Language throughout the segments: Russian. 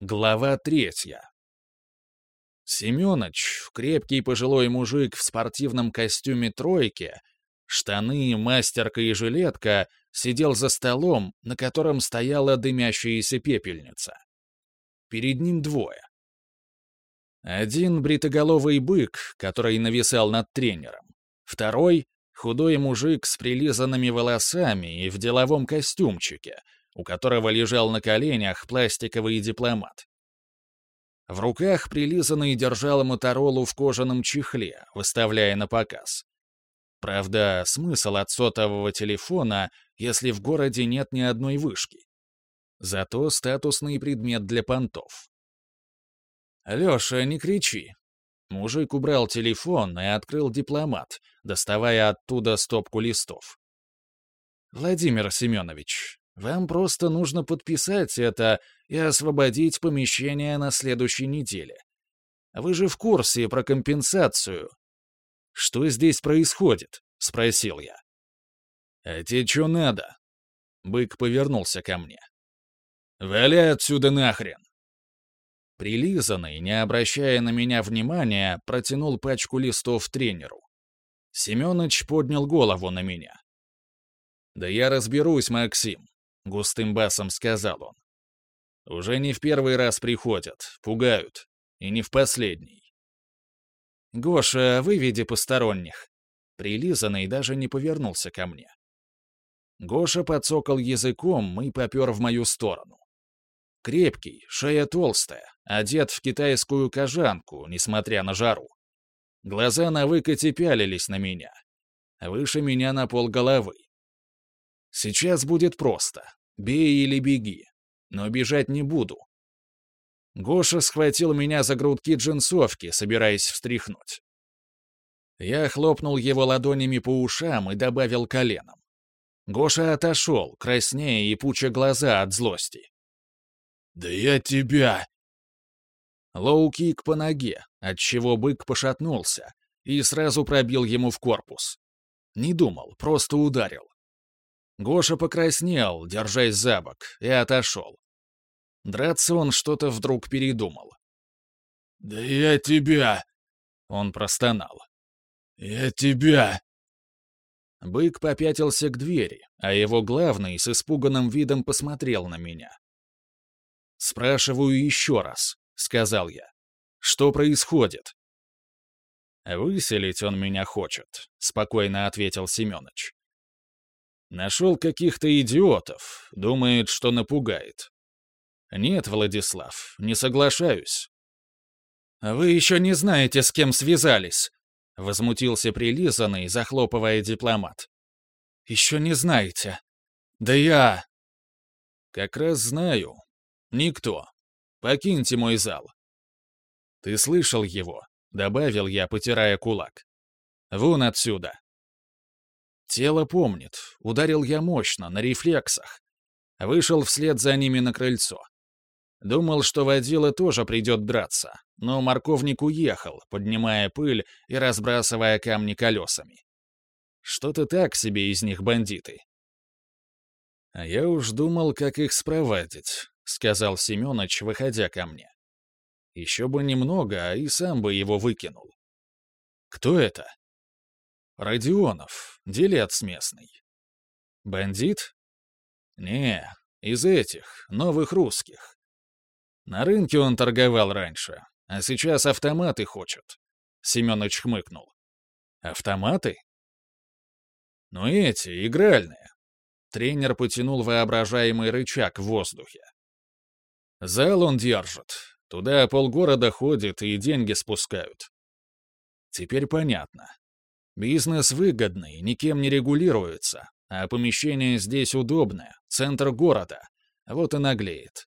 Глава третья. Семёныч, крепкий пожилой мужик в спортивном костюме тройки, штаны, мастерка и жилетка, сидел за столом, на котором стояла дымящаяся пепельница. Перед ним двое. Один бритоголовый бык, который нависал над тренером. Второй — худой мужик с прилизанными волосами и в деловом костюмчике — у которого лежал на коленях пластиковый дипломат. В руках прилизанный держал Моторолу в кожаном чехле, выставляя на показ. Правда, смысл от сотового телефона, если в городе нет ни одной вышки. Зато статусный предмет для понтов. «Лёша, не кричи». Мужик убрал телефон и открыл дипломат, доставая оттуда стопку листов. «Владимир Семенович, вам просто нужно подписать это и освободить помещение на следующей неделе. Вы же в курсе про компенсацию. Что здесь происходит? Спросил я. А тебе что надо? Бык повернулся ко мне. Валяй отсюда нахрен. Прилизанный, не обращая на меня внимания, протянул пачку листов тренеру. Семёныч поднял голову на меня. «Да я разберусь, Максим. — густым басом сказал он. «Уже не в первый раз приходят, пугают. И не в последний». «Гоша, выведи посторонних». Прилизанный даже не повернулся ко мне. Гоша подсокал языком и попер в мою сторону. Крепкий, шея толстая, одет в китайскую кожанку, несмотря на жару. Глаза на выкате пялились на меня. Выше меня на пол головы. Сейчас будет просто. Бей или беги. Но бежать не буду. Гоша схватил меня за грудки джинсовки, собираясь встряхнуть. Я хлопнул его ладонями по ушам и добавил коленом. Гоша отошел, краснея и пуча глаза от злости. «Да я тебя!» Лоу-кик по ноге, отчего бык пошатнулся и сразу пробил ему в корпус. Не думал, просто ударил. Гоша покраснел, держась за бок, и отошел. Драться он что-то вдруг передумал. «Да я тебя!» — он простонал. «Я тебя!» Бык попятился к двери, а его главный с испуганным видом посмотрел на меня. «Спрашиваю еще раз», — сказал я. «Что происходит?» «Выселить он меня хочет», — спокойно ответил Семёныч. Нашел каких-то идиотов, думает, что напугает. Нет, Владислав, не соглашаюсь. Вы еще не знаете, с кем связались, возмутился прилизанный, захлопывая дипломат. Еще не знаете. Да я... Как раз знаю. Никто. Покиньте мой зал. Ты слышал его? Добавил я, потирая кулак. Вон отсюда. Тело помнит. Ударил я мощно, на рефлексах. Вышел вслед за ними на крыльцо. Думал, что водила тоже придет драться, но морковник уехал, поднимая пыль и разбрасывая камни колесами. Что-то так себе из них бандиты. «А я уж думал, как их спровадить», — сказал Семёныч, выходя ко мне. «Еще бы немного, а и сам бы его выкинул». «Кто это?» «Родионов, делец местный». «Бандит?» «Не, из этих, новых русских. На рынке он торговал раньше, а сейчас автоматы хочет». Семёныч хмыкнул. «Автоматы?» «Ну эти, игральные». Тренер потянул воображаемый рычаг в воздухе. «Зал он держит. Туда полгорода ходит и деньги спускают». Теперь понятно. Бизнес выгодный, никем не регулируется, а помещение здесь удобное, центр города. Вот и наглеет.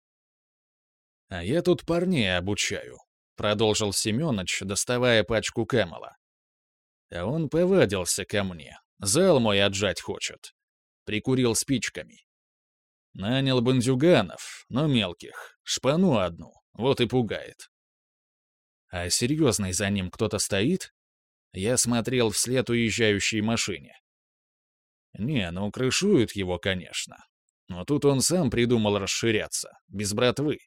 «А я тут парней обучаю», — продолжил Семёныч, доставая пачку Кэмела. А он повадился ко мне. Зал мой отжать хочет. Прикурил спичками. Нанял бандюганов, но мелких. Шпану одну, вот и пугает. А серьезный за ним кто-то стоит? Я смотрел вслед уезжающей машине. Не, ну крышуют его, конечно. Но тут он сам придумал расширяться, без братвы.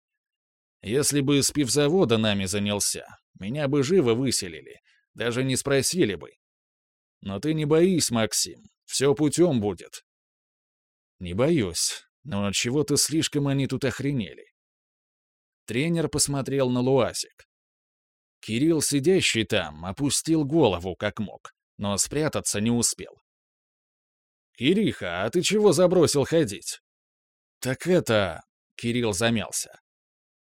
Если бы с пивзавода нами занялся, меня бы живо выселили, даже не спросили бы. Но ты не боись, Максим, все путем будет. Не боюсь, но чего-то слишком они тут охренели. Тренер посмотрел на Луазик. Кирилл, сидящий там, опустил голову как мог, но спрятаться не успел. «Кириха, а ты чего забросил ходить?» «Так это...» — Кирилл замялся.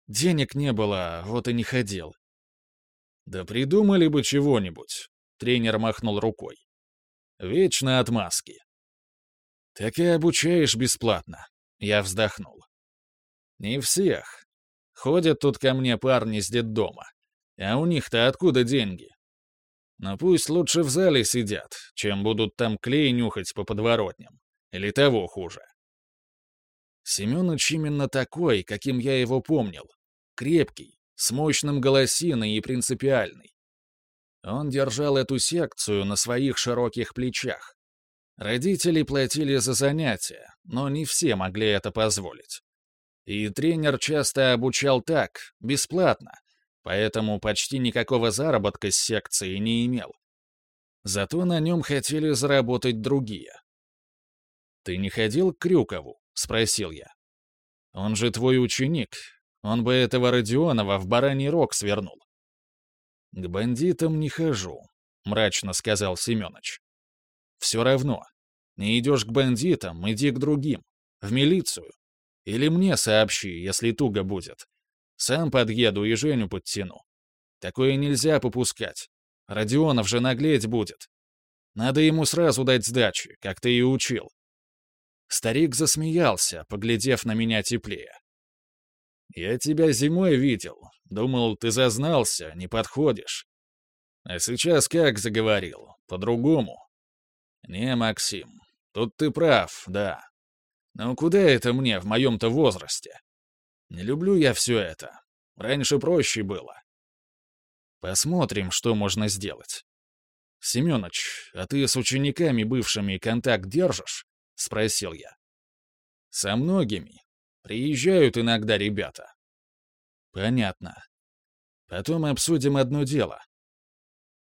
«Денег не было, вот и не ходил». «Да придумали бы чего-нибудь», — тренер махнул рукой. «Вечно отмазки». «Так и обучаешь бесплатно», — я вздохнул. «Не всех. Ходят тут ко мне парни с детдома. А у них-то откуда деньги? Но пусть лучше в зале сидят, чем будут там клей нюхать по подворотням. Или того хуже. Семёныч именно такой, каким я его помнил. Крепкий, с мощным голосиной и принципиальный. Он держал эту секцию на своих широких плечах. Родители платили за занятия, но не все могли это позволить. И тренер часто обучал так, бесплатно, поэтому почти никакого заработка с секции не имел. Зато на нем хотели заработать другие. «Ты не ходил к Крюкову?» — спросил я. «Он же твой ученик. Он бы этого Родионова в бараний рог свернул». «К бандитам не хожу», — мрачно сказал Семёныч. «Все равно. Не идешь к бандитам, иди к другим. В милицию. Или мне сообщи, если туго будет. Сам подъеду и Женю подтяну. Такое нельзя попускать. Родионов же наглеть будет. Надо ему сразу дать сдачи, как ты и учил. Старик засмеялся, поглядев на меня теплее. «Я тебя зимой видел. Думал, ты зазнался, не подходишь. А сейчас как заговорил? По-другому?» «Не, Максим, тут ты прав, да. Но куда это мне в моем-то возрасте? Не люблю я все это. Раньше проще было. Посмотрим, что можно сделать. Семёныч, а ты с учениками бывшими контакт держишь? Спросил я. Со многими. Приезжают иногда ребята. Понятно. Потом обсудим одно дело.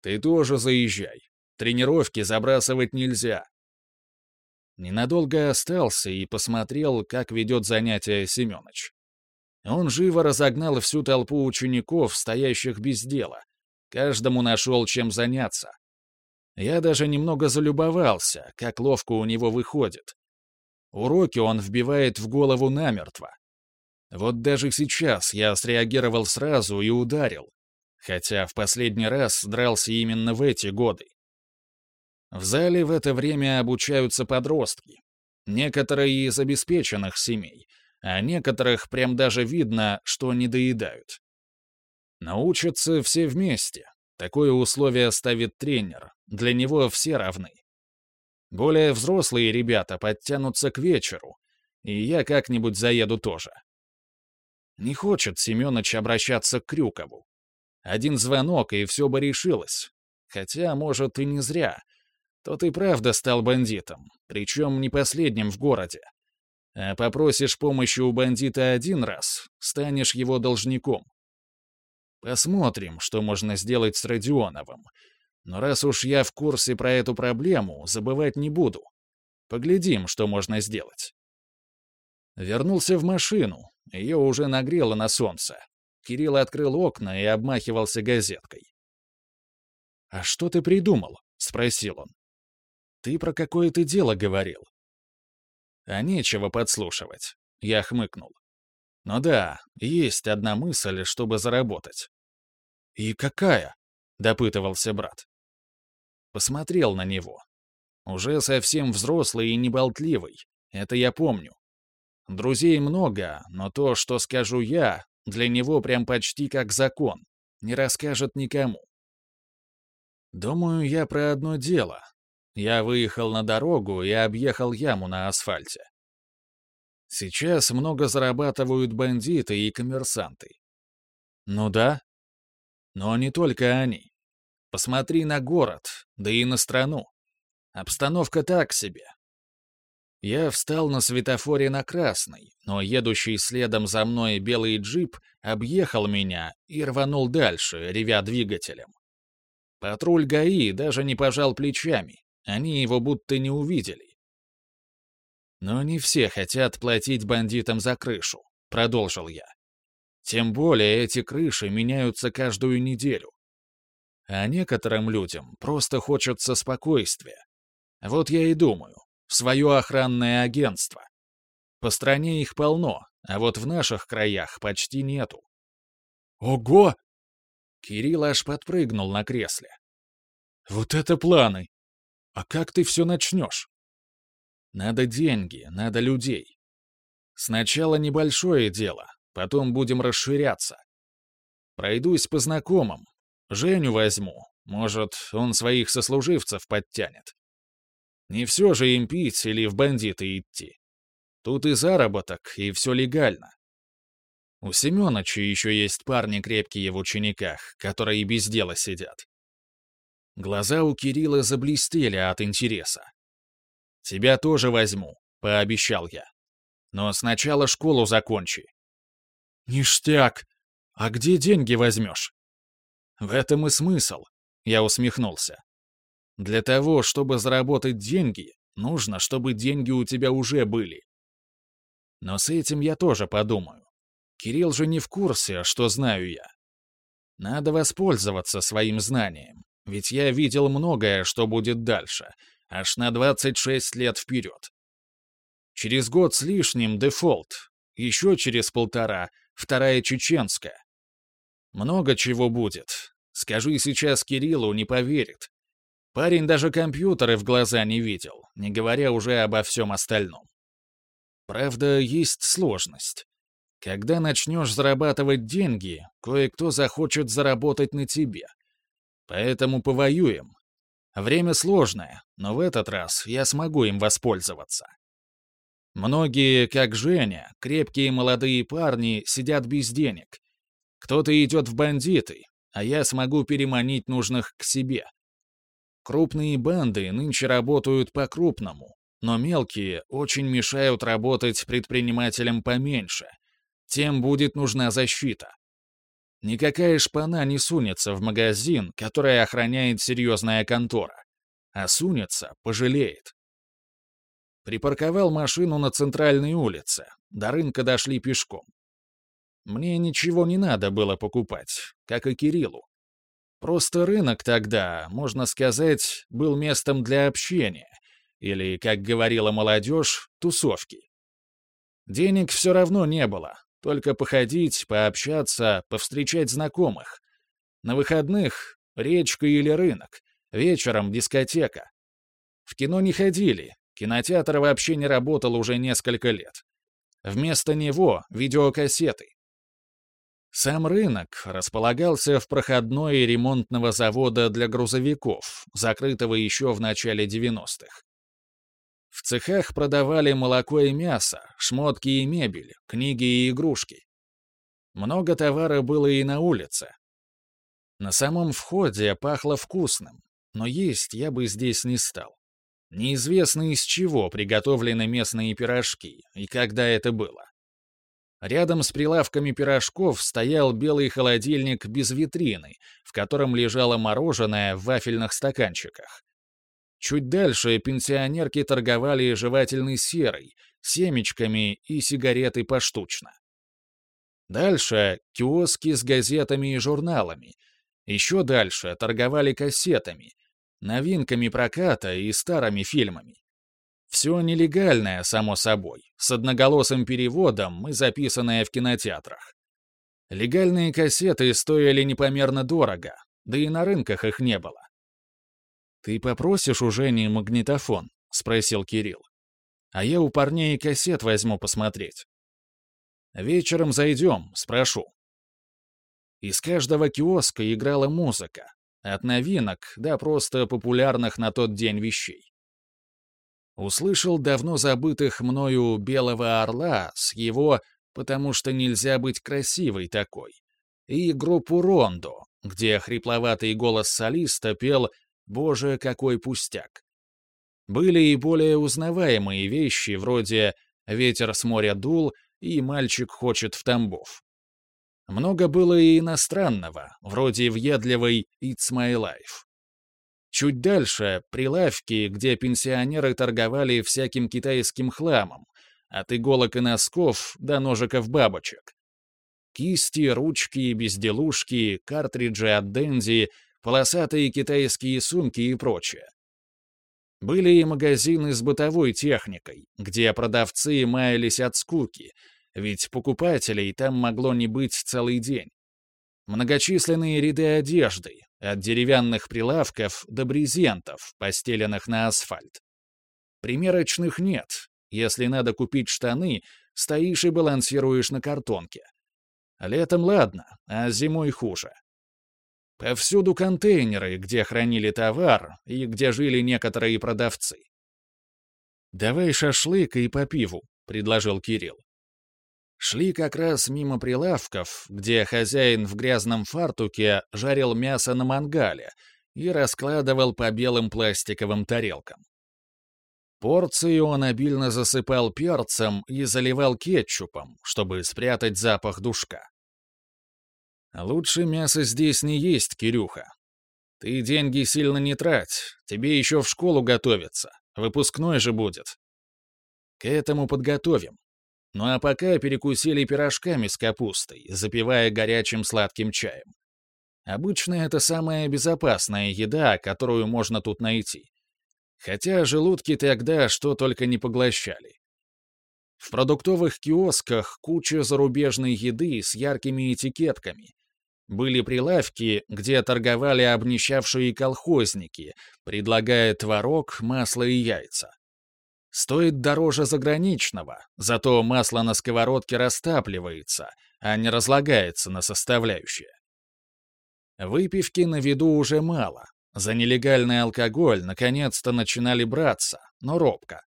Ты тоже заезжай. Тренировки забрасывать нельзя. Ненадолго остался и посмотрел, как ведет занятия Семёныч. Он живо разогнал всю толпу учеников, стоящих без дела. Каждому нашел чем заняться. Я даже немного залюбовался, как ловко у него выходит. Уроки он вбивает в голову намертво. Вот даже сейчас я среагировал сразу и ударил, хотя в последний раз дрался именно в эти годы. В зале в это время обучаются подростки. Некоторые из обеспеченных семей — а некоторых прям даже видно, что не доедают. Научатся все вместе. Такое условие ставит тренер. Для него все равны. Более взрослые ребята подтянутся к вечеру, и я как-нибудь заеду тоже. Не хочет Семёныч обращаться к Крюкову. Один звонок, и все бы решилось. Хотя, может, и не зря. Тот и правда стал бандитом, причем не последним в городе. А попросишь помощи у бандита один раз, станешь его должником. Посмотрим, что можно сделать с Родионовым. Но раз уж я в курсе про эту проблему, забывать не буду. Поглядим, что можно сделать. Вернулся в машину. Ее уже нагрело на солнце. Кирилл открыл окна и обмахивался газеткой. «А что ты придумал?» — спросил он. «Ты про какое-то дело говорил. А нечего подслушивать. Я хмыкнул. Ну да, есть одна мысль, чтобы заработать. «И какая?» — допытывался брат. Посмотрел на него. Уже совсем взрослый и неболтливый. Это я помню. Друзей много, но то, что скажу я, для него прям почти как закон. Не расскажет никому. Думаю я про одно дело, я выехал на дорогу и объехал яму на асфальте. Сейчас много зарабатывают бандиты и коммерсанты. Ну да. Но не только они. Посмотри на город, да и на страну. Обстановка так себе. Я встал на светофоре на красный, но едущий следом за мной белый джип объехал меня и рванул дальше, ревя двигателем. Патруль ГАИ даже не пожал плечами, они его будто не увидели. «Но не все хотят платить бандитам за крышу», — продолжил я. «Тем более эти крыши меняются каждую неделю. А некоторым людям просто хочется спокойствия. Вот я и думаю, свое охранное агентство. По стране их полно, а вот в наших краях почти нету. Ого! Кирилл аж подпрыгнул на кресле. Вот это планы! А как ты все начнешь? Надо деньги, надо людей. Сначала небольшое дело, потом будем расширяться. Пройдусь по знакомым. Женю возьму. Может, он своих сослуживцев подтянет. Не все же им пить или в бандиты идти. Тут и заработок, и все легально. У Семеновича еще есть парни крепкие в учениках, которые без дела сидят. Глаза у Кирилла заблестели от интереса. «Тебя тоже возьму», — пообещал я. «Но сначала школу закончи». «Ништяк! А где деньги возьмешь?» «В этом и смысл», — я усмехнулся. Для того, чтобы заработать деньги, нужно, чтобы деньги у тебя уже были. Но с этим я тоже подумаю. Кирилл же не в курсе, что знаю я. Надо воспользоваться своим знанием, ведь я видел многое, что будет дальше, аж на 26 лет вперед. Через год с лишним дефолт, еще через полтора — вторая чеченская. Много чего будет. Скажи сейчас Кириллу, не поверит. Парень даже компьютеры в глаза не видел, не говоря уже обо всем остальном. Правда, есть сложность. Когда начнешь зарабатывать деньги, кое-кто захочет заработать на тебе. Поэтому повоюем. Время сложное, но в этот раз я смогу им воспользоваться. Многие, как Женя, крепкие молодые парни, сидят без денег. Кто-то идет в бандиты, а я смогу переманить нужных к себе. Крупные банды нынче работают по-крупному, но мелкие очень мешают работать предпринимателям поменьше. Тем будет нужна защита. Никакая шпана не сунется в магазин, который охраняет серьезная контора. А сунется — пожалеет. Припарковал машину на центральной улице. До рынка дошли пешком. Мне ничего не надо было покупать, как и Кириллу. Просто рынок тогда, можно сказать, был местом для общения, или, как говорила молодежь, тусовки. Денег все равно не было, только походить, пообщаться, повстречать знакомых. На выходных — речка или рынок, вечером — дискотека. В кино не ходили, кинотеатр вообще не работал уже несколько лет. Вместо него — видеокассеты. Сам рынок располагался в проходной ремонтного завода для грузовиков, закрытого еще в начале 90-х. В цехах продавали молоко и мясо, шмотки и мебель, книги и игрушки. Много товара было и на улице. На самом входе пахло вкусным, но есть я бы здесь не стал. Неизвестно из чего приготовлены местные пирожки и когда это было. Рядом с прилавками пирожков стоял белый холодильник без витрины, в котором лежало мороженое в вафельных стаканчиках. Чуть дальше пенсионерки торговали жевательной серой, семечками и сигареты поштучно. Дальше — киоски с газетами и журналами. Еще дальше торговали кассетами, новинками проката и старыми фильмами. Все нелегальное, само собой, с одноголосым переводом и записанное в кинотеатрах. Легальные кассеты стоили непомерно дорого, да и на рынках их не было. «Ты попросишь у Жени магнитофон?» — спросил Кирилл. «А я у парней кассет возьму посмотреть». «Вечером зайдем, спрошу». Из каждого киоска играла музыка, от новинок до просто популярных на тот день вещей. Услышал давно забытых мною белого орла с его «потому что нельзя быть красивой такой» и группу «Рондо», где хрипловатый голос солиста пел «Боже, какой пустяк». Были и более узнаваемые вещи, вроде «Ветер с моря дул» и «Мальчик хочет в Тамбов». Много было и иностранного, вроде въедливой «It's my life». Чуть дальше — прилавки, где пенсионеры торговали всяким китайским хламом, от иголок и носков до ножиков-бабочек. Кисти, ручки, безделушки, картриджи от Дэнди, полосатые китайские сумки и прочее. Были и магазины с бытовой техникой, где продавцы маялись от скуки, ведь покупателей там могло не быть целый день. Многочисленные ряды одежды, от деревянных прилавков до брезентов, постеленных на асфальт. Примерочных нет. Если надо купить штаны, стоишь и балансируешь на картонке. Летом ладно, а зимой хуже. Повсюду контейнеры, где хранили товар и где жили некоторые продавцы. «Давай шашлык и по пиву», — предложил Кирилл. Шли как раз мимо прилавков, где хозяин в грязном фартуке жарил мясо на мангале и раскладывал по белым пластиковым тарелкам. Порции он обильно засыпал перцем и заливал кетчупом, чтобы спрятать запах душка. «Лучше мясо здесь не есть, Кирюха. Ты деньги сильно не трать, тебе еще в школу готовиться, выпускной же будет. К этому подготовим. Ну а пока перекусили пирожками с капустой, запивая горячим сладким чаем. Обычно это самая безопасная еда, которую можно тут найти. Хотя желудки тогда что только не поглощали. В продуктовых киосках куча зарубежной еды с яркими этикетками. Были прилавки, где торговали обнищавшие колхозники, предлагая творог, масло и яйца. Стоит дороже заграничного, зато масло на сковородке растапливается, а не разлагается на составляющие. Выпивки на виду уже мало. За нелегальный алкоголь наконец-то начинали браться, но робко.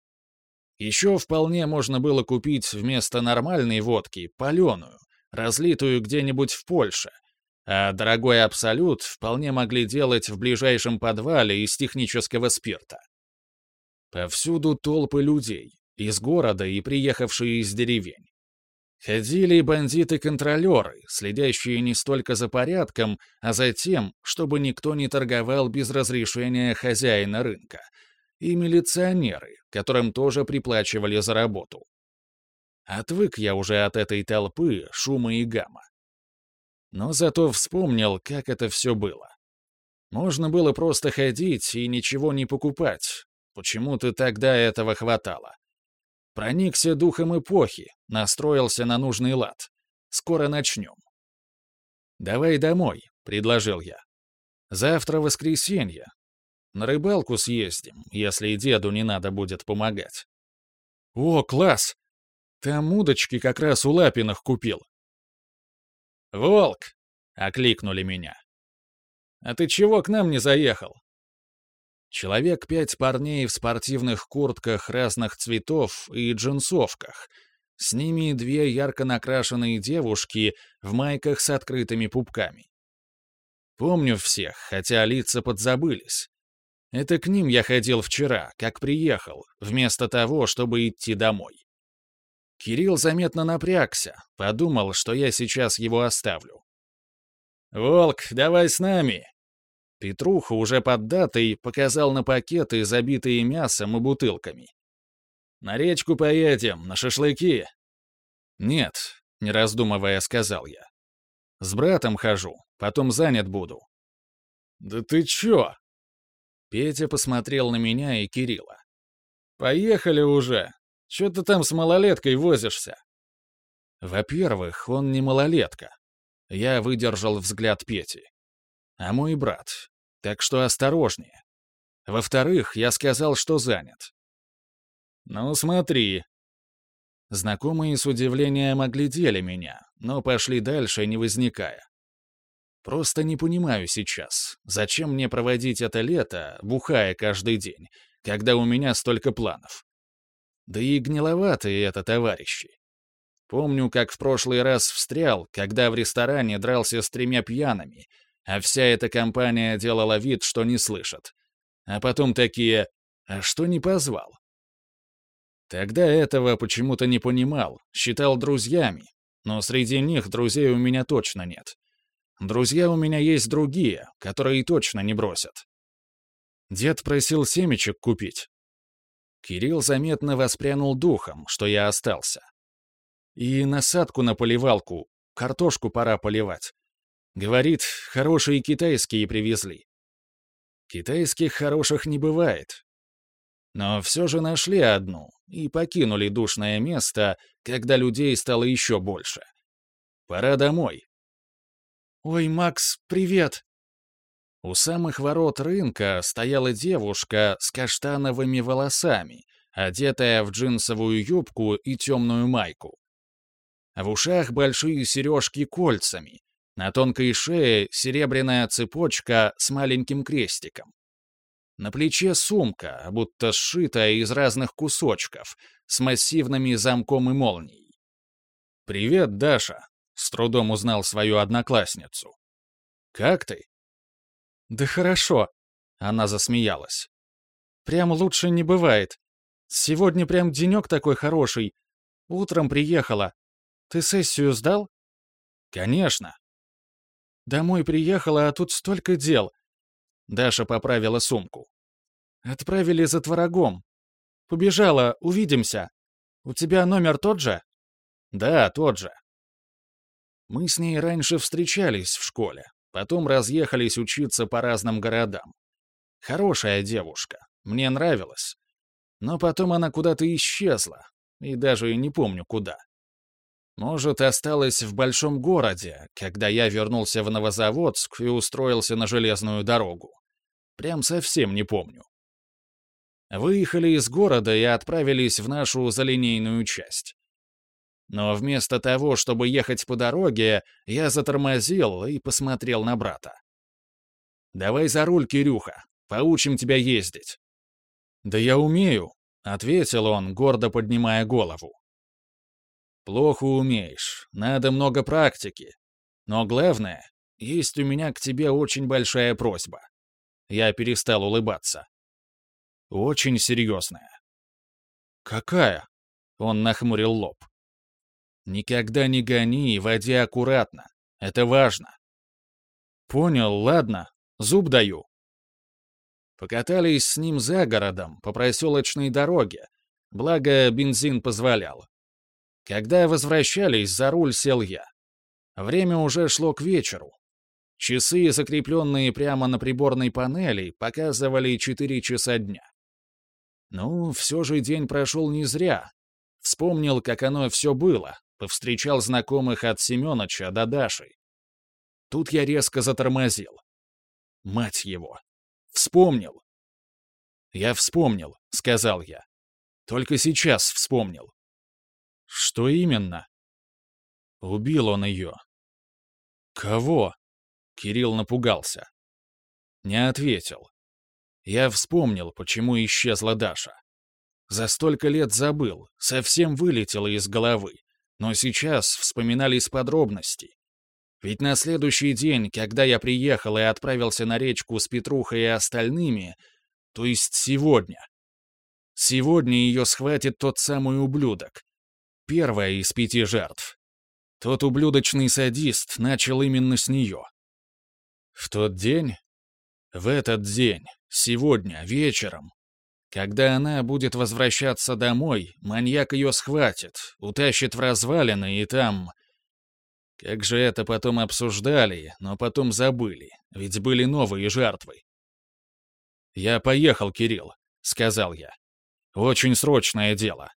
Еще вполне можно было купить вместо нормальной водки паленую, разлитую где-нибудь в Польше, а дорогой абсолют вполне могли делать в ближайшем подвале из технического спирта. Повсюду толпы людей, из города и приехавшие из деревень. Ходили бандиты-контролеры, следящие не столько за порядком, а за тем, чтобы никто не торговал без разрешения хозяина рынка, и милиционеры, которым тоже приплачивали за работу. Отвык я уже от этой толпы, шума и гамма. Но зато вспомнил, как это все было. Можно было просто ходить и ничего не покупать, Почему-то тогда этого хватало. Проникся духом эпохи, настроился на нужный лад. Скоро начнем. «Давай домой», — предложил я. «Завтра воскресенье. На рыбалку съездим, если деду не надо будет помогать». «О, класс! Там удочки как раз у Лапиных купил». «Волк!» — окликнули меня. «А ты чего к нам не заехал?» Человек пять парней в спортивных куртках разных цветов и джинсовках. С ними две ярко накрашенные девушки в майках с открытыми пупками. Помню всех, хотя лица подзабылись. Это к ним я ходил вчера, как приехал, вместо того, чтобы идти домой. Кирилл заметно напрягся, подумал, что я сейчас его оставлю. «Волк, давай с нами!» Петруха, уже под датой, показал на пакеты, забитые мясом и бутылками. «На речку поедем, на шашлыки?» «Нет», — не раздумывая, сказал я. «С братом хожу, потом занят буду». «Да ты чё?» Петя посмотрел на меня и Кирилла. «Поехали уже. Чё ты там с малолеткой возишься?» Во-первых, он не малолетка. Я выдержал взгляд Пети. А мой брат, так что осторожнее. Во-вторых, я сказал, что занят. «Ну, смотри». Знакомые с удивлением оглядели меня, но пошли дальше, не возникая. Просто не понимаю сейчас, зачем мне проводить это лето, бухая каждый день, когда у меня столько планов. Да и гниловатые это товарищи. Помню, как в прошлый раз встрял, когда в ресторане дрался с тремя пьяными — а вся эта компания делала вид, что не слышат. А потом такие А что не позвал? Тогда этого почему-то не понимал, считал друзьями, но среди них друзей у меня точно нет. Друзья у меня есть другие, которые точно не бросят. Дед просил семечек купить. Кирилл заметно воспрянул духом, что я остался. И насадку на поливалку, картошку пора поливать. Говорит, хорошие китайские привезли. Китайских хороших не бывает. Но все же нашли одну и покинули душное место, когда людей стало еще больше. Пора домой. «Ой, Макс, привет!» У самых ворот рынка стояла девушка с каштановыми волосами, одетая в джинсовую юбку и темную майку. В ушах большие сережки кольцами, на тонкой шее серебряная цепочка с маленьким крестиком. На плече сумка, будто сшитая из разных кусочков, с массивными замком и молнией. «Привет, Даша», — с трудом узнал свою одноклассницу. «Как ты?» «Да хорошо», — она засмеялась. «Прям лучше не бывает. Сегодня прям денек такой хороший. Утром приехала. Ты сессию сдал?» «Конечно», Домой приехала, а тут столько дел. Даша поправила сумку. Отправили за творогом. Побежала, увидимся. У тебя номер тот же? Да, тот же. Мы с ней раньше встречались в школе, потом разъехались учиться по разным городам. Хорошая девушка, мне нравилась. Но потом она куда-то исчезла, и даже не помню куда. Может, осталась в большом городе, когда я вернулся в Новозаводск и устроился на железную дорогу. Прям совсем не помню. Выехали из города и отправились в нашу залинейную часть. Но вместо того, чтобы ехать по дороге, я затормозил и посмотрел на брата. «Давай за руль, Кирюха, поучим тебя ездить». «Да я умею», — ответил он, гордо поднимая голову. Плохо умеешь, надо много практики. Но главное, есть у меня к тебе очень большая просьба. Я перестал улыбаться. Очень серьезная. Какая? Он нахмурил лоб. Никогда не гони и води аккуратно. Это важно. Понял, ладно. Зуб даю. Покатались с ним за городом, по проселочной дороге, благо бензин позволял. Когда возвращались, за руль сел я. Время уже шло к вечеру. Часы, закрепленные прямо на приборной панели, показывали 4 часа дня. Ну, все же день прошел не зря. Вспомнил, как оно все было, повстречал знакомых от Семеновича до Даши. Тут я резко затормозил. Мать его! Вспомнил! «Я вспомнил», — сказал я. «Только сейчас вспомнил. Что именно? Убил он ее. Кого? Кирилл напугался. Не ответил. Я вспомнил, почему исчезла Даша. За столько лет забыл, совсем вылетело из головы. Но сейчас вспоминались подробности. Ведь на следующий день, когда я приехал и отправился на речку с Петрухой и остальными, то есть сегодня, сегодня ее схватит тот самый ублюдок, Первая из пяти жертв. Тот ублюдочный садист начал именно с нее. В тот день, в этот день, сегодня, вечером, когда она будет возвращаться домой, маньяк ее схватит, утащит в развалины и там... Как же это потом обсуждали, но потом забыли, ведь были новые жертвы. «Я поехал, Кирилл», — сказал я. «Очень срочное дело.